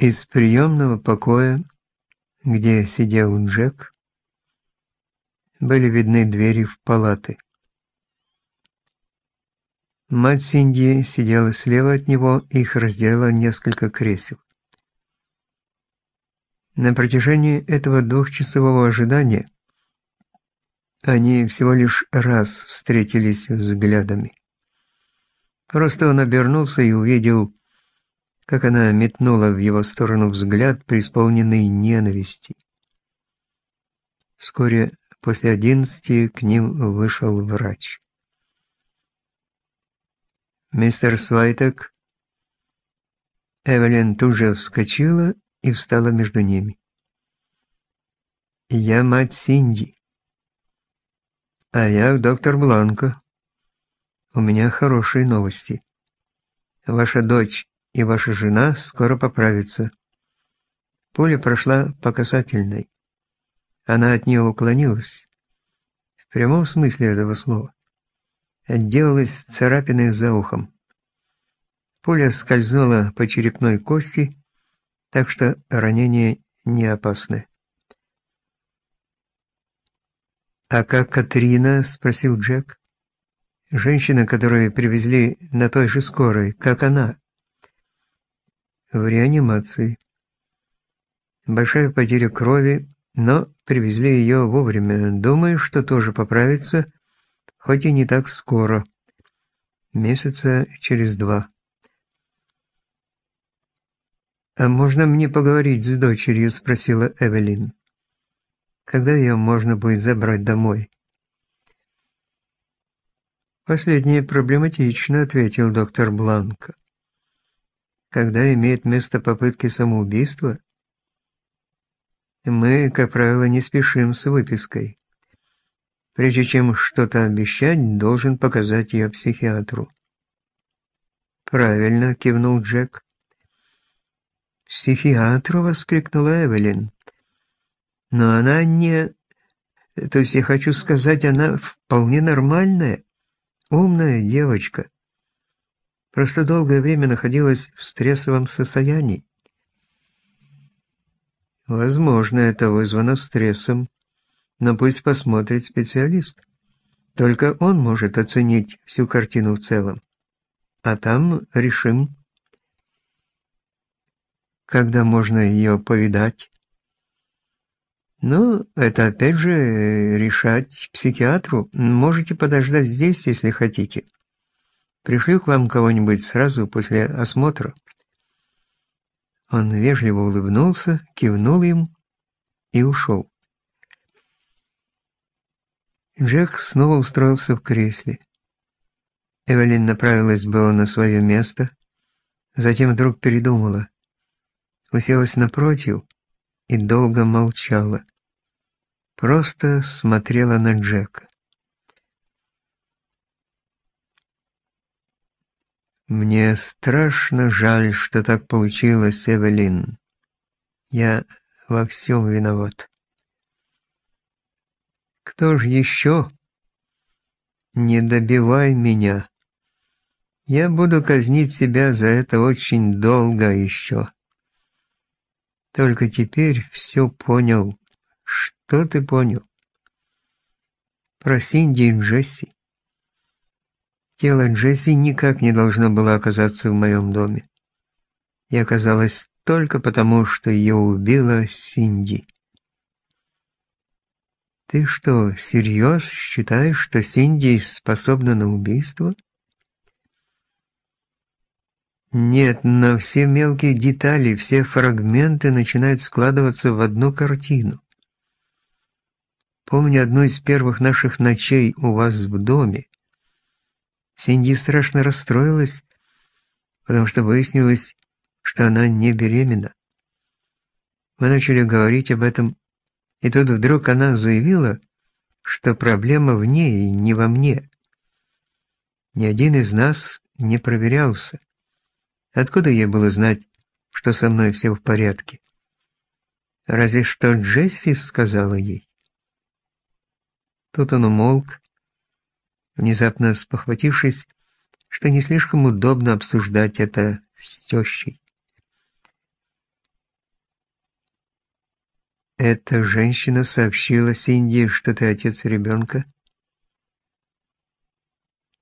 Из приемного покоя, где сидел Джек, были видны двери в палаты. Мать Синди сидела слева от него, их разделяло несколько кресел. На протяжении этого двухчасового ожидания они всего лишь раз встретились взглядами. Просто он обернулся и увидел как она метнула в его сторону взгляд, преисполненный ненависти. Вскоре после одиннадцати к ним вышел врач. «Мистер Свайтек...» Эвелин тут же вскочила и встала между ними. «Я мать Синди. А я доктор Бланко. У меня хорошие новости. Ваша дочь и ваша жена скоро поправится. Пуля прошла по касательной. Она от нее уклонилась. В прямом смысле этого слова. Отделалась царапиной за ухом. Пуля скользнула по черепной кости, так что ранение не опасное. «А как Катрина?» – спросил Джек. «Женщина, которую привезли на той же скорой, как она?» В реанимации. Большая потеря крови, но привезли ее вовремя. Думаю, что тоже поправится, хоть и не так скоро. Месяца через два. «А можно мне поговорить с дочерью?» – спросила Эвелин. «Когда ее можно будет забрать домой?» «Последнее проблематично», – ответил доктор Бланко когда имеет место попытки самоубийства, мы, как правило, не спешим с выпиской. Прежде чем что-то обещать, должен показать ее психиатру. «Правильно», — кивнул Джек. «Психиатру?» — воскликнула Эвелин. «Но она не... То есть я хочу сказать, она вполне нормальная, умная девочка просто долгое время находилась в стрессовом состоянии. Возможно, это вызвано стрессом, но пусть посмотрит специалист. Только он может оценить всю картину в целом. А там решим, когда можно ее повидать. Ну, это опять же решать психиатру. Можете подождать здесь, если хотите. Пришлю к вам кого-нибудь сразу после осмотра». Он вежливо улыбнулся, кивнул им и ушел. Джек снова устроился в кресле. Эвелин направилась было на свое место, затем вдруг передумала, уселась напротив и долго молчала. Просто смотрела на Джека. Мне страшно жаль, что так получилось, Эвелин. Я во всем виноват. Кто же еще? Не добивай меня. Я буду казнить себя за это очень долго еще. Только теперь все понял. Что ты понял? Про Синди и Джесси. Тело Джесси никак не должно было оказаться в моем доме. И оказалось только потому, что ее убила Синди. «Ты что, всерьез считаешь, что Синди способна на убийство?» Нет, но все мелкие детали, все фрагменты начинают складываться в одну картину. Помню одну из первых наших ночей у вас в доме. Синди страшно расстроилась, потому что выяснилось, что она не беременна. Мы начали говорить об этом, и тут вдруг она заявила, что проблема в ней, не во мне. Ни один из нас не проверялся. Откуда ей было знать, что со мной все в порядке? Разве что Джесси сказала ей. Тут он умолк, внезапно спохватившись, что не слишком удобно обсуждать это с тещей. Эта женщина сообщила Синди, что ты отец ребенка?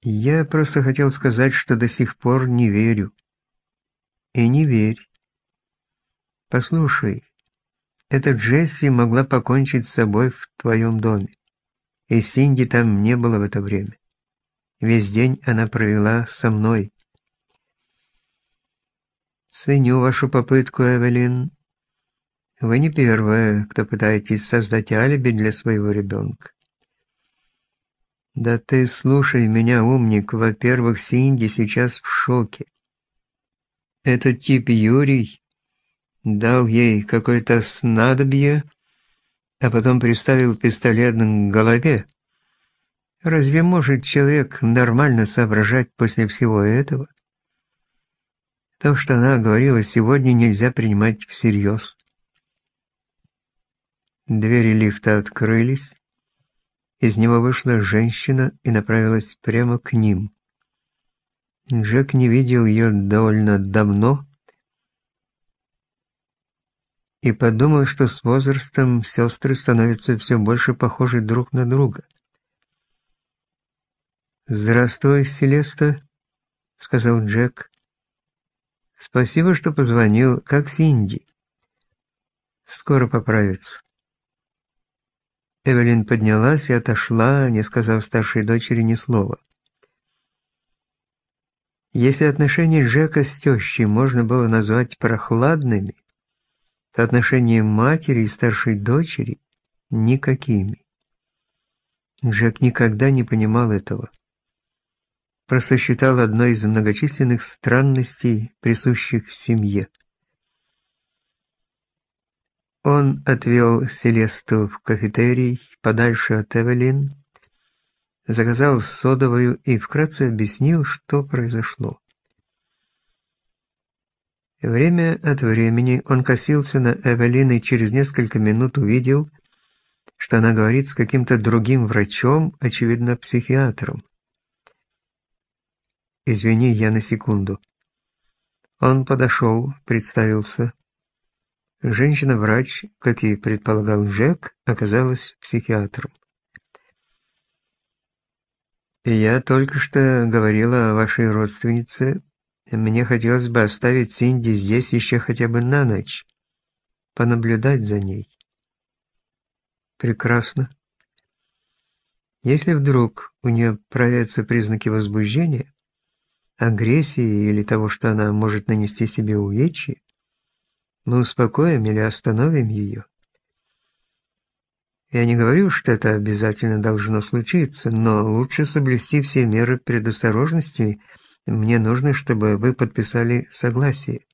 Я просто хотел сказать, что до сих пор не верю. И не верь. Послушай, эта Джесси могла покончить с собой в твоем доме. И Синди там не было в это время. Весь день она провела со мной. Ценю вашу попытку, Эвелин. Вы не первая, кто пытаетесь создать алиби для своего ребенка. Да ты слушай меня, умник. Во-первых, Синди сейчас в шоке. Этот тип Юрий дал ей какое-то снадобье, а потом приставил пистолет к голове. Разве может человек нормально соображать после всего этого? То, что она говорила сегодня, нельзя принимать всерьез. Двери лифта открылись. Из него вышла женщина и направилась прямо к ним. Джек не видел ее довольно давно и подумал, что с возрастом сестры становятся все больше похожи друг на друга. «Здравствуй, Селеста», — сказал Джек. Спасибо, что позвонил, как Синди. Скоро поправится. Эвелин поднялась и отошла, не сказав старшей дочери ни слова. Если отношения Джека с тещей можно было назвать прохладными, то отношения матери и старшей дочери – никакими. Джек никогда не понимал этого просто считал одной из многочисленных странностей, присущих семье. Он отвел Селесту в кафетерий, подальше от Эвелин, заказал содовую и вкратце объяснил, что произошло. Время от времени он косился на Эвелин и через несколько минут увидел, что она говорит с каким-то другим врачом, очевидно, психиатром. «Извини, я на секунду». Он подошел, представился. Женщина-врач, как и предполагал Джек, оказалась психиатром. «Я только что говорила о вашей родственнице. Мне хотелось бы оставить Синди здесь еще хотя бы на ночь, понаблюдать за ней». «Прекрасно. Если вдруг у нее проявятся признаки возбуждения, агрессии или того, что она может нанести себе увечье, мы успокоим или остановим ее. Я не говорю, что это обязательно должно случиться, но лучше соблюсти все меры предосторожности. Мне нужно, чтобы вы подписали согласие.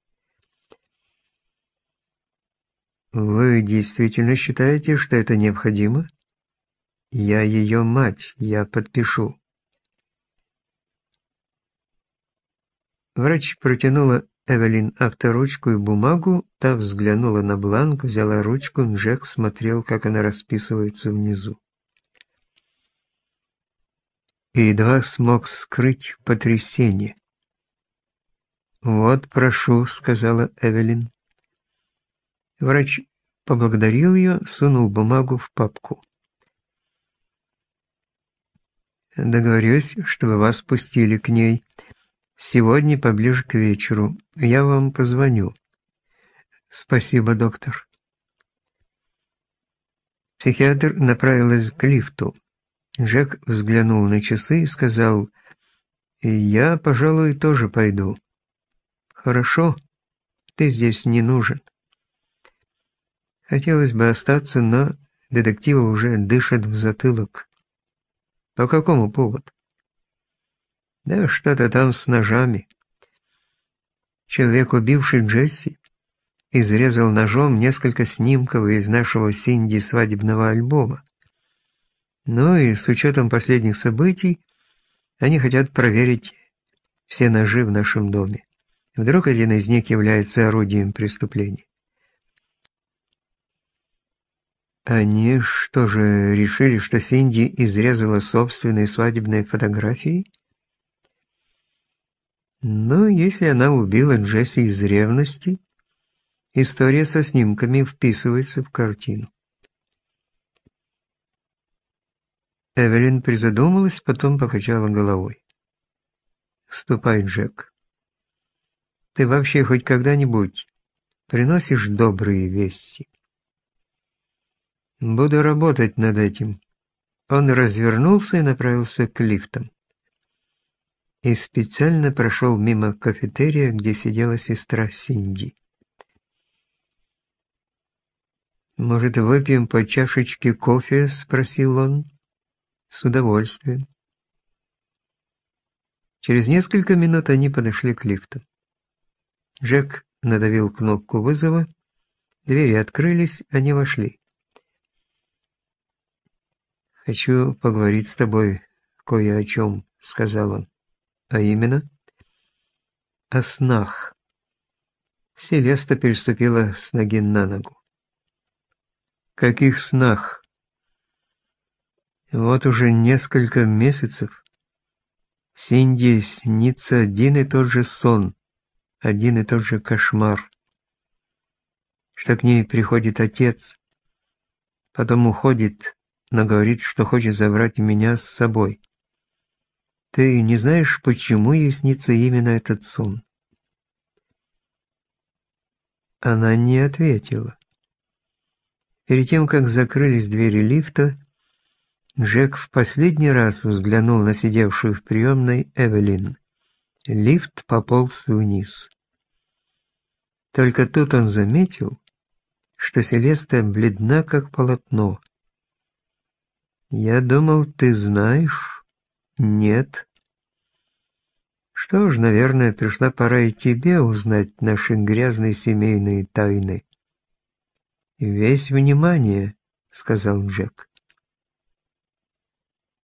Вы действительно считаете, что это необходимо? Я ее мать, я подпишу. Врач протянула Эвелин авторучку и бумагу, та взглянула на бланк, взяла ручку, Джек смотрел, как она расписывается внизу. И едва смог скрыть потрясение. «Вот, прошу», — сказала Эвелин. Врач поблагодарил ее, сунул бумагу в папку. «Договорюсь, чтобы вас пустили к ней», Сегодня поближе к вечеру. Я вам позвоню. Спасибо, доктор. Психиатр направилась к лифту. Джек взглянул на часы и сказал, «Я, пожалуй, тоже пойду». «Хорошо, ты здесь не нужен». Хотелось бы остаться, но детектива уже дышат в затылок. По какому поводу? Да что-то там с ножами. Человек, убивший Джесси, изрезал ножом несколько снимков из нашего Синди свадебного альбома. Ну и с учетом последних событий, они хотят проверить все ножи в нашем доме. Вдруг один из них является орудием преступления. Они что же, решили, что Синди изрезала собственные свадебные фотографии? Но если она убила Джесси из ревности, История со снимками вписывается в картину. Эвелин призадумалась, потом покачала головой. «Ступай, Джек. Ты вообще хоть когда-нибудь приносишь добрые вести?» «Буду работать над этим». Он развернулся и направился к лифтам. И специально прошел мимо кафетерия, где сидела сестра Синди. «Может, выпьем по чашечке кофе?» – спросил он. «С удовольствием». Через несколько минут они подошли к лифту. Джек надавил кнопку вызова, двери открылись, они вошли. «Хочу поговорить с тобой кое о чем», — сказал он. «А именно?» «О снах». Селеста переступила с ноги на ногу. Каких снах? Вот уже несколько месяцев Синди снится один и тот же сон, один и тот же кошмар. Что к ней приходит отец, потом уходит, но говорит, что хочет забрать меня с собой. Ты не знаешь, почему ей снится именно этот сон? Она не ответила. Перед тем, как закрылись двери лифта, Джек в последний раз взглянул на сидевшую в приемной Эвелин. Лифт пополз вниз. Только тут он заметил, что Селеста бледна, как полотно. «Я думал, ты знаешь?» «Нет». «Что ж, наверное, пришла пора и тебе узнать наши грязные семейные тайны». «Весь внимание», — сказал Джек.